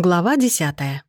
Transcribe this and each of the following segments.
Глава десятая.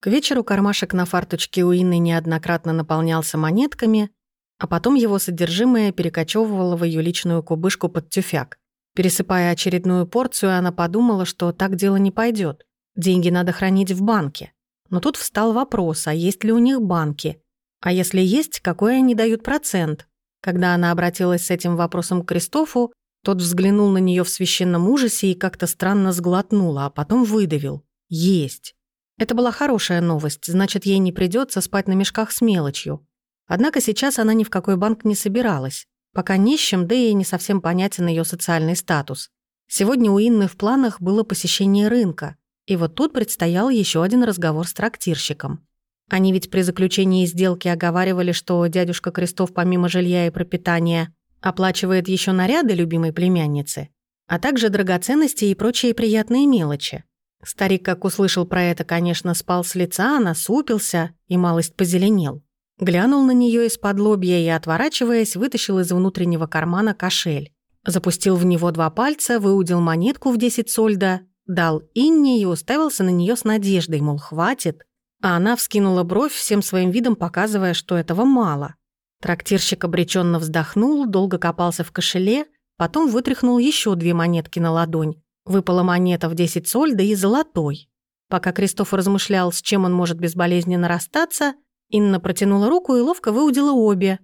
К вечеру кармашек на фарточке у Инны неоднократно наполнялся монетками, а потом его содержимое перекочевывало в ее личную кубышку под тюфяк. Пересыпая очередную порцию, она подумала, что так дело не пойдет. Деньги надо хранить в банке. Но тут встал вопрос, а есть ли у них банки? А если есть, какой они дают процент? Когда она обратилась с этим вопросом к Кристофу, тот взглянул на нее в священном ужасе и как-то странно сглотнул, а потом выдавил. «Есть». Это была хорошая новость, значит, ей не придется спать на мешках с мелочью. Однако сейчас она ни в какой банк не собиралась. Пока нищим, да и не совсем понятен ее социальный статус. Сегодня у Инны в планах было посещение рынка. И вот тут предстоял еще один разговор с трактирщиком. Они ведь при заключении сделки оговаривали, что дядюшка Крестов помимо жилья и пропитания Оплачивает еще наряды любимой племянницы, а также драгоценности и прочие приятные мелочи. Старик, как услышал про это, конечно, спал с лица, насупился и малость позеленел. Глянул на нее из-под лобья и, отворачиваясь, вытащил из внутреннего кармана кошель. Запустил в него два пальца, выудил монетку в 10 сольда, дал Инне и уставился на нее с надеждой, мол, хватит. А она вскинула бровь, всем своим видом показывая, что этого мало. Трактирщик обреченно вздохнул, долго копался в кошеле, потом вытряхнул еще две монетки на ладонь. Выпала монета в 10 соль, да и золотой. Пока Кристоф размышлял, с чем он может безболезненно расстаться, Инна протянула руку и ловко выудила обе.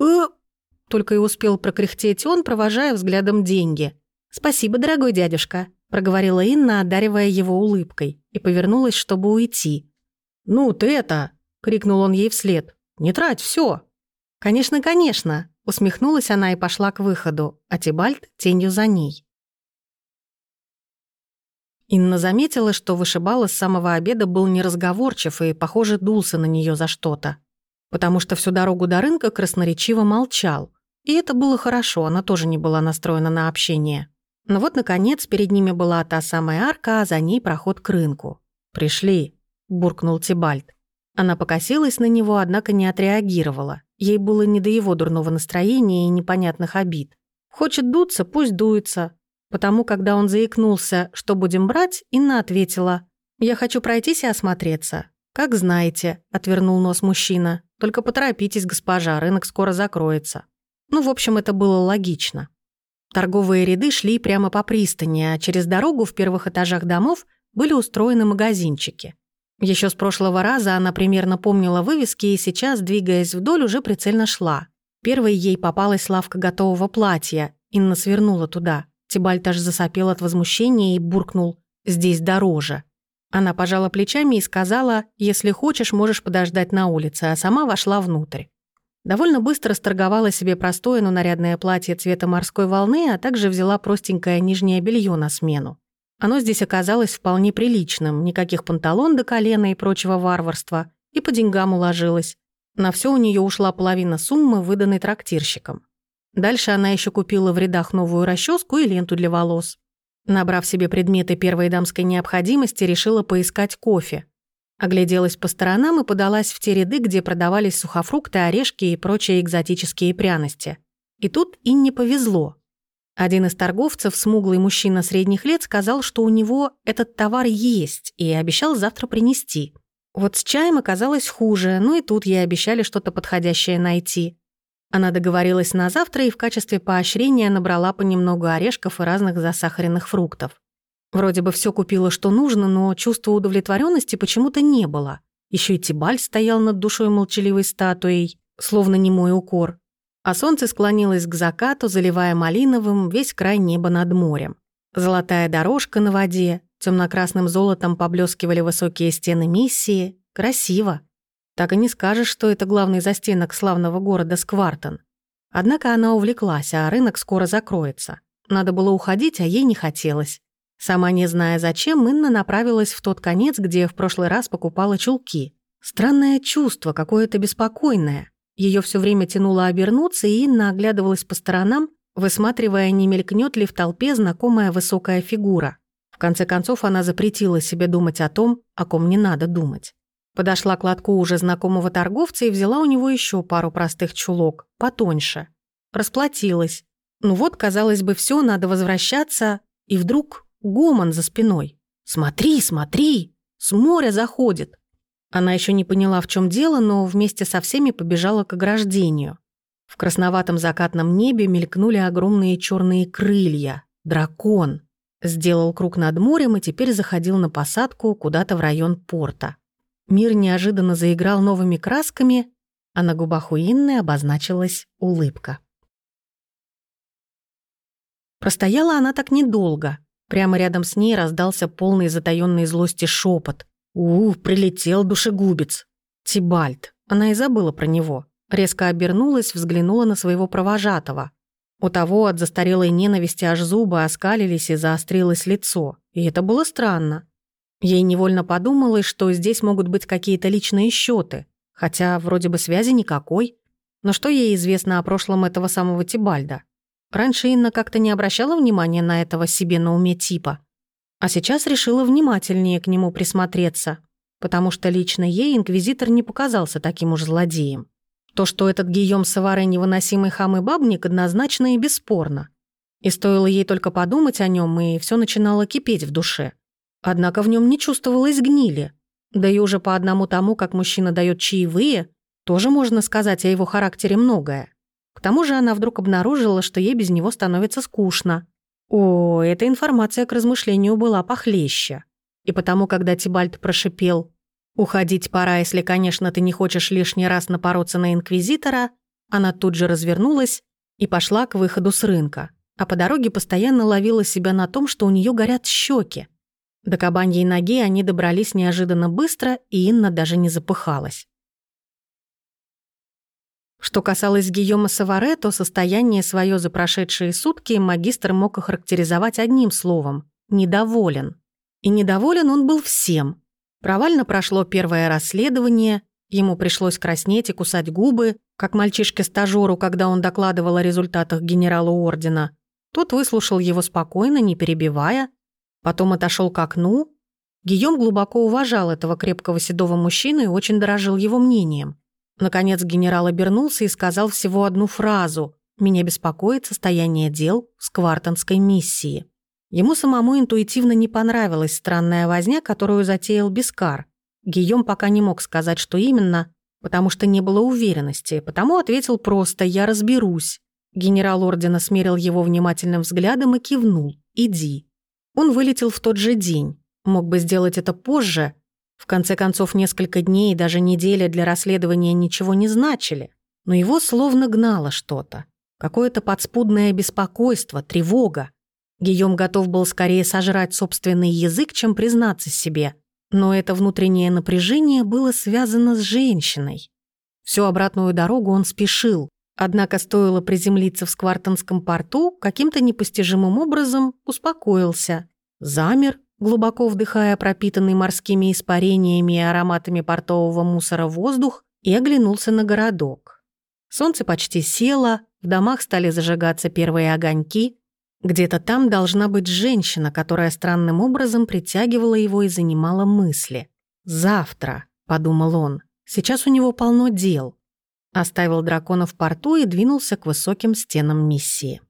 «Э!» Только и успел прокряхтеть он, провожая взглядом деньги. «Спасибо, дорогой дядюшка», — проговорила Инна, одаривая его улыбкой, и повернулась, чтобы уйти. «Ну ты это!» — крикнул он ей вслед. «Не трать все. «Конечно, конечно», — усмехнулась она и пошла к выходу, а Тибальт тенью за ней. Инна заметила, что вышибала с самого обеда был неразговорчив и, похоже, дулся на нее за что-то. Потому что всю дорогу до рынка красноречиво молчал. И это было хорошо, она тоже не была настроена на общение. Но вот, наконец, перед ними была та самая арка, а за ней проход к рынку. «Пришли», — буркнул Тибальт. Она покосилась на него, однако не отреагировала. Ей было не до его дурного настроения и непонятных обид. Хочет дуться, пусть дуется. Потому, когда он заикнулся, что будем брать, Инна ответила. «Я хочу пройтись и осмотреться». «Как знаете», — отвернул нос мужчина. «Только поторопитесь, госпожа, рынок скоро закроется». Ну, в общем, это было логично. Торговые ряды шли прямо по пристани, а через дорогу в первых этажах домов были устроены магазинчики. Еще с прошлого раза она примерно помнила вывески и сейчас, двигаясь вдоль, уже прицельно шла. Первой ей попалась лавка готового платья. Инна свернула туда. Тибальт аж засопел от возмущения и буркнул «Здесь дороже». Она пожала плечами и сказала «Если хочешь, можешь подождать на улице», а сама вошла внутрь. Довольно быстро сторговала себе простое, но нарядное платье цвета морской волны, а также взяла простенькое нижнее белье на смену. Оно здесь оказалось вполне приличным, никаких панталон до колена и прочего варварства, и по деньгам уложилось. На все у нее ушла половина суммы, выданной трактирщиком. Дальше она еще купила в рядах новую расческу и ленту для волос. Набрав себе предметы первой дамской необходимости, решила поискать кофе. Огляделась по сторонам и подалась в те ряды, где продавались сухофрукты, орешки и прочие экзотические пряности. И тут и не повезло. Один из торговцев, смуглый мужчина средних лет, сказал, что у него этот товар есть и обещал завтра принести. Вот с чаем оказалось хуже, ну и тут ей обещали что-то подходящее найти. Она договорилась на завтра и в качестве поощрения набрала понемногу орешков и разных засахаренных фруктов. Вроде бы все купила, что нужно, но чувства удовлетворенности почему-то не было. Еще и Тибаль стоял над душой молчаливой статуей, словно немой укор а солнце склонилось к закату, заливая малиновым весь край неба над морем. Золотая дорожка на воде, темно-красным золотом поблескивали высокие стены миссии. Красиво. Так и не скажешь, что это главный застенок славного города Сквартон. Однако она увлеклась, а рынок скоро закроется. Надо было уходить, а ей не хотелось. Сама не зная зачем, Инна направилась в тот конец, где в прошлый раз покупала чулки. Странное чувство, какое-то беспокойное. Ее все время тянуло обернуться, и Инна оглядывалась по сторонам, высматривая, не мелькнет ли в толпе знакомая высокая фигура. В конце концов, она запретила себе думать о том, о ком не надо думать. Подошла к лотку уже знакомого торговца и взяла у него еще пару простых чулок, потоньше. Расплатилась. Ну вот, казалось бы, все, надо возвращаться, и вдруг гомон за спиной. «Смотри, смотри! С моря заходит!» Она еще не поняла, в чем дело, но вместе со всеми побежала к ограждению. В красноватом закатном небе мелькнули огромные черные крылья. Дракон. Сделал круг над морем и теперь заходил на посадку куда-то в район порта. Мир неожиданно заиграл новыми красками, а на губах у Инны обозначилась улыбка. Простояла она так недолго. Прямо рядом с ней раздался полный затаённой злости шепот. «У, прилетел душегубец!» Тибальт. Она и забыла про него. Резко обернулась, взглянула на своего провожатого. У того от застарелой ненависти аж зубы оскалились и заострилось лицо. И это было странно. Ей невольно подумалось, что здесь могут быть какие-то личные счеты, хотя вроде бы связи никакой. Но что ей известно о прошлом этого самого Тибальда? Раньше Инна как-то не обращала внимания на этого себе на уме типа. А сейчас решила внимательнее к нему присмотреться, потому что лично ей инквизитор не показался таким уж злодеем. То, что этот Гийом Саваре невыносимый хам и бабник, однозначно и бесспорно. И стоило ей только подумать о нем, и все начинало кипеть в душе. Однако в нем не чувствовалось гнили. Да и уже по одному тому, как мужчина дает чаевые, тоже можно сказать о его характере многое. К тому же она вдруг обнаружила, что ей без него становится скучно. О, эта информация к размышлению была похлеще. И потому, когда Тибальт прошипел «Уходить пора, если, конечно, ты не хочешь лишний раз напороться на Инквизитора», она тут же развернулась и пошла к выходу с рынка, а по дороге постоянно ловила себя на том, что у нее горят щеки. До кабаньей ноги они добрались неожиданно быстро, и Инна даже не запыхалась. Что касалось Гийома Саваре, то состояние свое за прошедшие сутки магистр мог охарактеризовать одним словом – недоволен. И недоволен он был всем. Провально прошло первое расследование, ему пришлось краснеть и кусать губы, как мальчишке-стажёру, когда он докладывал о результатах генералу ордена. Тот выслушал его спокойно, не перебивая, потом отошел к окну. Гийом глубоко уважал этого крепкого седого мужчину и очень дорожил его мнением. Наконец генерал обернулся и сказал всего одну фразу «Меня беспокоит состояние дел с квартонской миссии». Ему самому интуитивно не понравилась странная возня, которую затеял Бискар. Гийом пока не мог сказать, что именно, потому что не было уверенности, потому ответил просто «Я разберусь». Генерал ордена смерил его внимательным взглядом и кивнул «Иди». Он вылетел в тот же день. Мог бы сделать это позже, в конце концов, несколько дней и даже неделя для расследования ничего не значили, но его словно гнало что-то. Какое-то подспудное беспокойство, тревога. Гийом готов был скорее сожрать собственный язык, чем признаться себе. Но это внутреннее напряжение было связано с женщиной. Всю обратную дорогу он спешил, однако стоило приземлиться в Сквартонском порту, каким-то непостижимым образом успокоился. Замер, глубоко вдыхая пропитанный морскими испарениями и ароматами портового мусора воздух, и оглянулся на городок. Солнце почти село, в домах стали зажигаться первые огоньки. Где-то там должна быть женщина, которая странным образом притягивала его и занимала мысли. «Завтра», — подумал он, — «сейчас у него полно дел». Оставил дракона в порту и двинулся к высоким стенам миссии.